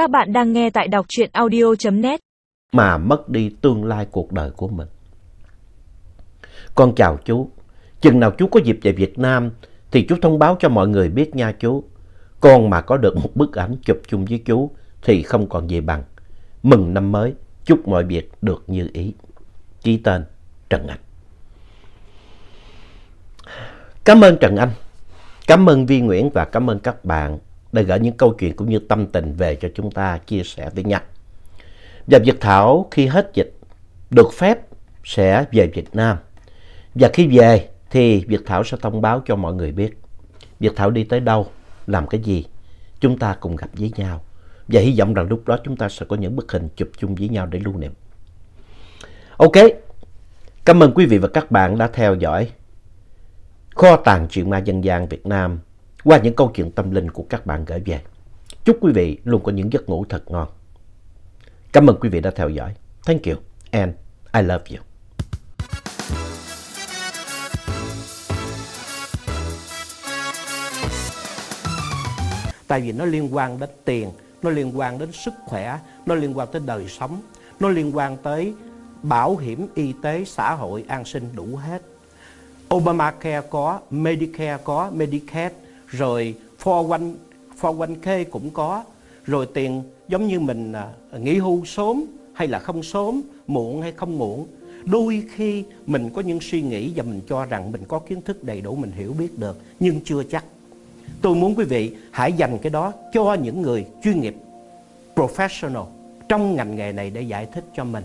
Các bạn đang nghe tại đọc truyện audio.net mà mất đi tương lai cuộc đời của mình. Con chào chú. Chừng nào chú có dịp về Việt Nam thì chú thông báo cho mọi người biết nha chú. Con mà có được một bức ảnh chụp chung với chú thì không còn gì bằng. Mừng năm mới, chúc mọi việc được như ý. Ký tên Trần Anh. Cảm ơn Trần Anh. Cảm ơn Vi Nguyễn và cảm ơn các bạn đã gửi những câu chuyện cũng như tâm tình về cho chúng ta chia sẻ với nhau. Và Việt Thảo khi hết dịch được phép sẽ về Việt Nam. Và khi về thì Việt Thảo sẽ thông báo cho mọi người biết. Việt Thảo đi tới đâu, làm cái gì, chúng ta cùng gặp với nhau. Và hy vọng rằng lúc đó chúng ta sẽ có những bức hình chụp chung với nhau để lưu niệm. Ok, cảm ơn quý vị và các bạn đã theo dõi kho tàng truyện ma dân gian Việt Nam qua những câu chuyện tâm linh của các bạn gửi về. Chúc quý vị luôn có những giấc ngủ thật ngon. Cảm ơn quý vị đã theo dõi. Thank you and I love you. Tại vì nó liên quan đến tiền, nó liên quan đến sức khỏe, nó liên quan tới đời sống, nó liên quan tới bảo hiểm y tế, xã hội, an sinh đủ hết. Obamacare có, Medicare có, Medicaid, rồi 401, 401k cũng có, rồi tiền giống như mình à, nghỉ hưu sớm hay là không sớm, muộn hay không muộn. Đôi khi mình có những suy nghĩ và mình cho rằng mình có kiến thức đầy đủ mình hiểu biết được, nhưng chưa chắc. Tôi muốn quý vị hãy dành cái đó cho những người chuyên nghiệp, professional trong ngành nghề này để giải thích cho mình.